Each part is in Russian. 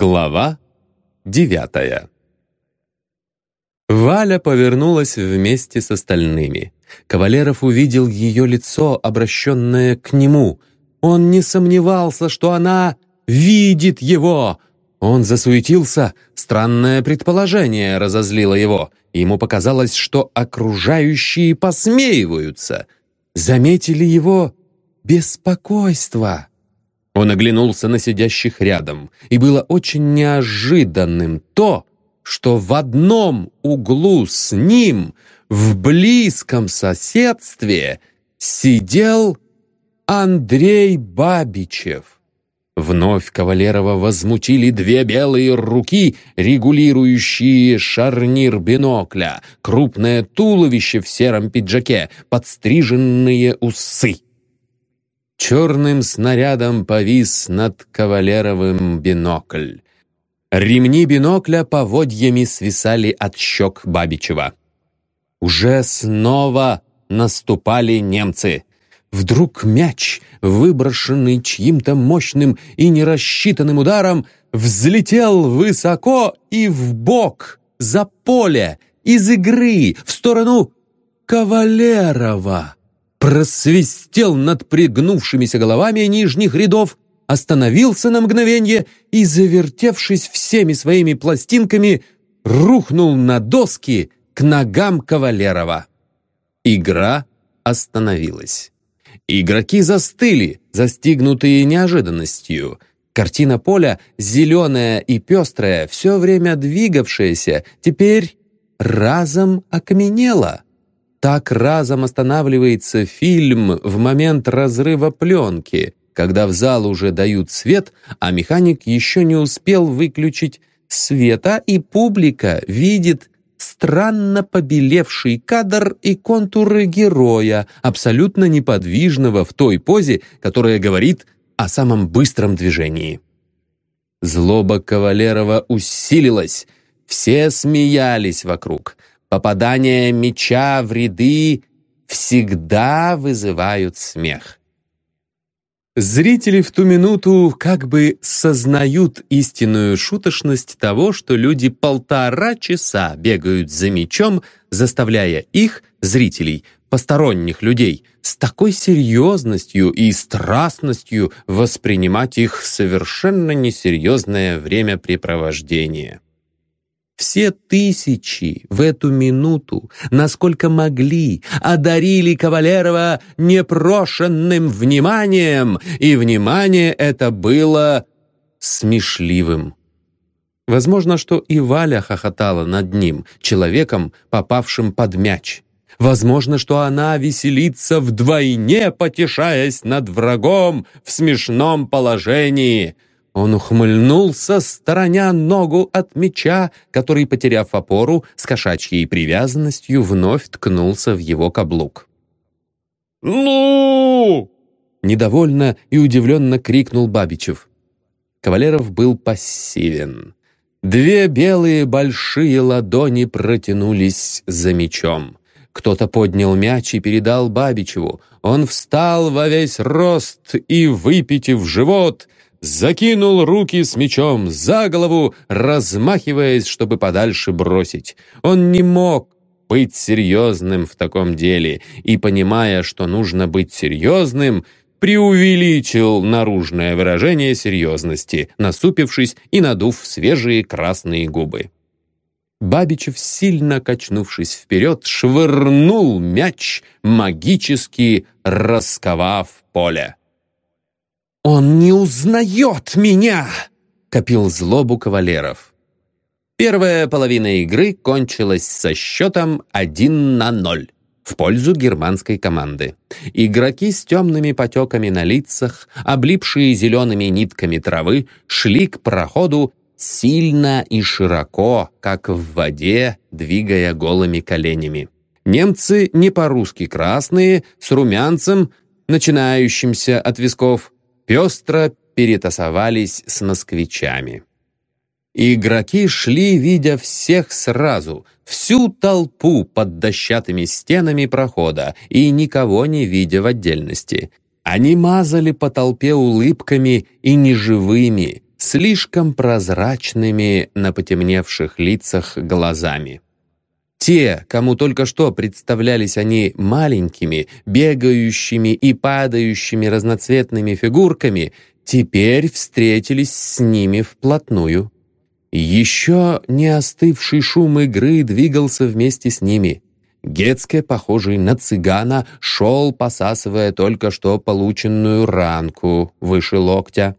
Глава девятая Валя повернулась вместе с остальными. Кавалеров увидел ее лицо, обращенное к нему. Он не сомневался, что она видит его. Он засуетился. Странное предположение разозлило его. Ему показалось, что окружающие посмеиваются. Заметили его беспокойство. Он оглянулся на сидящих рядом, и было очень неожиданным то, что в одном углу с ним, в близком соседстве, сидел Андрей Бабичев. Вновь Кавалерова возмутили две белые руки, регулирующие шарнир бинокля, крупное туловище в сером пиджаке, подстриженные усы. Черным снарядом повис над кавалеровым бинокль. Ремни бинокля поводьями свисали от щек Бабичева. Уже снова наступали немцы. Вдруг мяч, выброшенный чьим-то мощным и нерассчитанным ударом, взлетел высоко и в бок, за поле, из игры, в сторону Кавалерова просвистел над пригнувшимися головами нижних рядов, остановился на мгновение и, завертевшись всеми своими пластинками, рухнул на доски к ногам Кавалерова. Игра остановилась. Игроки застыли, застигнутые неожиданностью. Картина поля, зеленая и пестрая, все время двигавшаяся, теперь разом окаменела. Так разом останавливается фильм в момент разрыва пленки, когда в зал уже дают свет, а механик еще не успел выключить света, и публика видит странно побелевший кадр и контуры героя, абсолютно неподвижного в той позе, которая говорит о самом быстром движении. Злоба Кавалерова усилилась, все смеялись вокруг. Попадание меча в ряды всегда вызывают смех. Зрители в ту минуту как бы сознают истинную шуточность того, что люди полтора часа бегают за мечом, заставляя их, зрителей, посторонних людей, с такой серьезностью и страстностью воспринимать их совершенно несерьезное времяпрепровождение. Все тысячи в эту минуту, насколько могли, одарили Кавалерова непрошенным вниманием, и внимание это было смешливым. Возможно, что и Валя хохотала над ним, человеком, попавшим под мяч. Возможно, что она веселится вдвойне, потешаясь над врагом в смешном положении — он ухмыльнулся, стороня ногу от меча, который, потеряв опору, с кошачьей привязанностью вновь ткнулся в его каблук. «Ну!» Недовольно и удивленно крикнул Бабичев. Кавалеров был пассивен. Две белые большие ладони протянулись за мечом. Кто-то поднял мяч и передал Бабичеву. Он встал во весь рост и, выпитив живот, закинул руки с мечом за голову, размахиваясь, чтобы подальше бросить. Он не мог быть серьезным в таком деле и, понимая, что нужно быть серьезным, преувеличил наружное выражение серьезности, насупившись и надув свежие красные губы. Бабичев, сильно качнувшись вперед, швырнул мяч, магически расковав поле. «Он не узнает меня!» — копил злобу кавалеров. Первая половина игры кончилась со счетом 1 на 0 в пользу германской команды. Игроки с темными потеками на лицах, облипшие зелеными нитками травы, шли к проходу сильно и широко, как в воде, двигая голыми коленями. Немцы не по-русски красные, с румянцем, начинающимся от висков, пестро перетасовались с москвичами. Игроки шли, видя всех сразу, всю толпу под дощатыми стенами прохода и никого не видя в отдельности. Они мазали по толпе улыбками и неживыми, слишком прозрачными на потемневших лицах глазами. Те, кому только что представлялись они маленькими, бегающими и падающими разноцветными фигурками, теперь встретились с ними вплотную. Еще не остывший шум игры двигался вместе с ними. Гецке, похожий на цыгана, шел, посасывая только что полученную ранку выше локтя.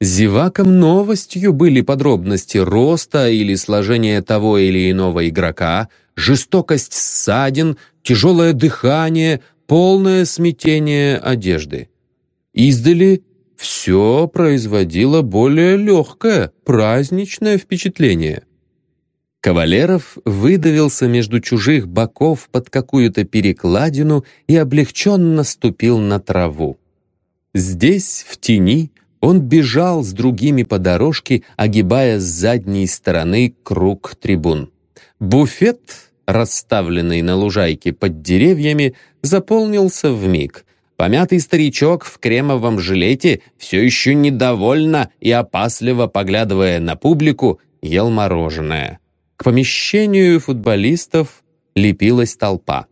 Зевакам новостью были подробности роста или сложения того или иного игрока, жестокость ссадин, тяжелое дыхание, полное смятение одежды. Издали все производило более легкое, праздничное впечатление. Кавалеров выдавился между чужих боков под какую-то перекладину и облегченно ступил на траву. Здесь, в тени, он бежал с другими по дорожке, огибая с задней стороны круг трибун. Буфет, расставленный на лужайке под деревьями, заполнился вмиг. Помятый старичок в кремовом жилете, все еще недовольно и опасливо поглядывая на публику, ел мороженое. К помещению футболистов лепилась толпа.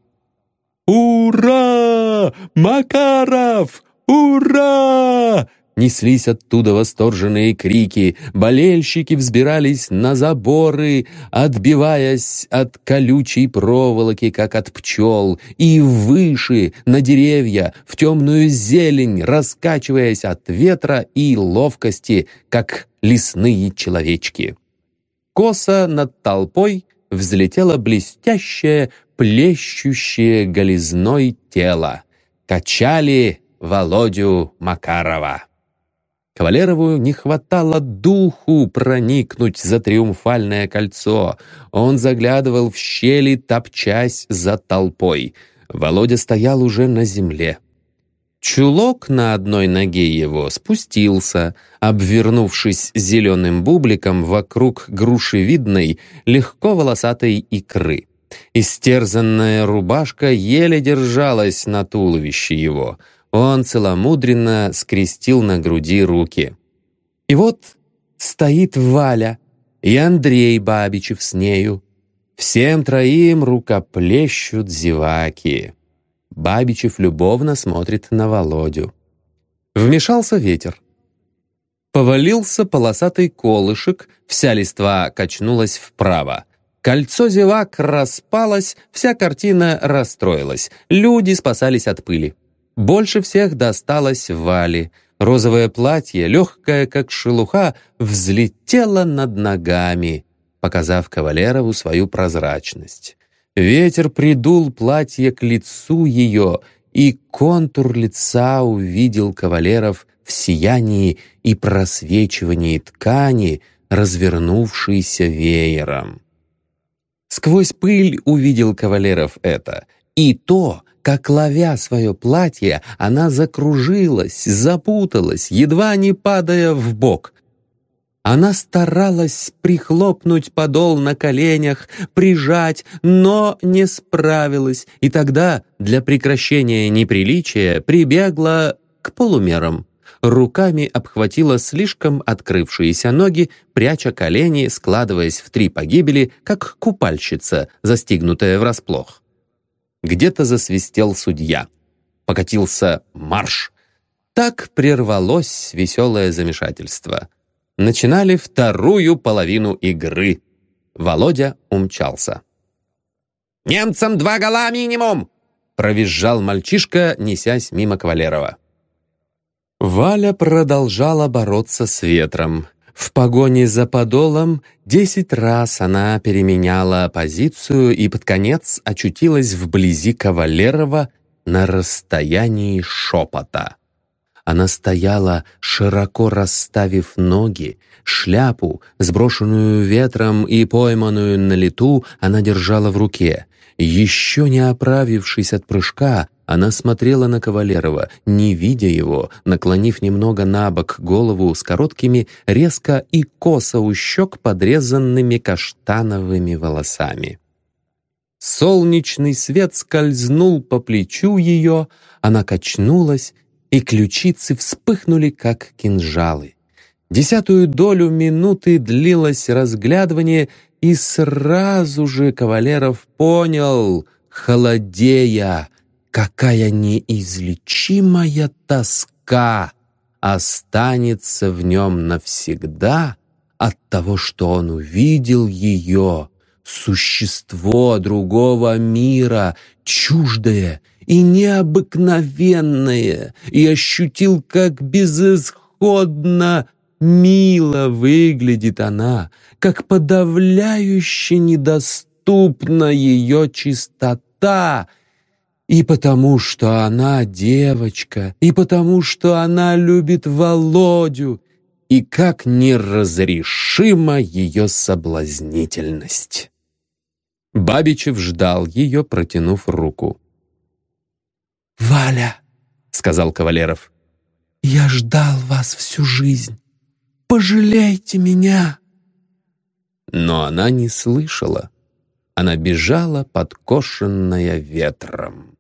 «Ура! Макаров! Ура!» Неслись оттуда восторженные крики, болельщики взбирались на заборы, отбиваясь от колючей проволоки, как от пчел, и выше, на деревья, в темную зелень, раскачиваясь от ветра и ловкости, как лесные человечки. Косо над толпой взлетело блестящее, плещущее голизной тело. Качали Володю Макарова. Кавалерову не хватало духу проникнуть за триумфальное кольцо. Он заглядывал в щели, топчась за толпой. Володя стоял уже на земле. Чулок на одной ноге его спустился, обвернувшись зеленым бубликом вокруг грушевидной, легко волосатой икры. Истерзанная рубашка еле держалась на туловище его — он целомудренно скрестил на груди руки. И вот стоит Валя и Андрей Бабичев с нею. Всем троим рукоплещут зеваки. Бабичев любовно смотрит на Володю. Вмешался ветер. Повалился полосатый колышек, вся листва качнулась вправо. Кольцо зевак распалось, вся картина расстроилась. Люди спасались от пыли. Больше всех досталось Вале. Розовое платье, легкое как шелуха, взлетело над ногами, показав Кавалерову свою прозрачность. Ветер придул платье к лицу ее, и контур лица увидел Кавалеров в сиянии и просвечивании ткани, развернувшейся веером. Сквозь пыль увидел Кавалеров это, и то, как ловя свое платье, она закружилась, запуталась, едва не падая в бок. Она старалась прихлопнуть подол на коленях, прижать, но не справилась, и тогда для прекращения неприличия прибегла к полумерам. Руками обхватила слишком открывшиеся ноги, пряча колени, складываясь в три погибели, как купальщица, застигнутая врасплох. Где-то засвистел судья. Покатился марш. Так прервалось веселое замешательство. Начинали вторую половину игры. Володя умчался. «Немцам два гола минимум!» провизжал мальчишка, несясь мимо Кавалерова. Валя продолжала бороться с ветром. В погоне за подолом десять раз она переменяла позицию и под конец очутилась вблизи Кавалерова на расстоянии шепота. Она стояла, широко расставив ноги, шляпу, сброшенную ветром и пойманную на лету, она держала в руке. Еще не оправившись от прыжка, она смотрела на Кавалерова, не видя его, наклонив немного на бок голову с короткими, резко и косо у щек подрезанными каштановыми волосами. Солнечный свет скользнул по плечу ее, она качнулась, и ключицы вспыхнули, как кинжалы. Десятую долю минуты длилось разглядывание, и сразу же Кавалеров понял, холодея, какая неизлечимая тоска останется в нем навсегда от того, что он увидел ее, существо другого мира, чуждое и необыкновенное, и ощутил, как безысходно мило выглядит она, как подавляюще недоступна ее чистота, и потому что она девочка, и потому что она любит Володю, и как неразрешима ее соблазнительность. Бабичев ждал ее, протянув руку. «Валя», — сказал Кавалеров, — «я ждал вас всю жизнь. Пожалейте меня!» Но она не слышала. Она бежала, подкошенная ветром.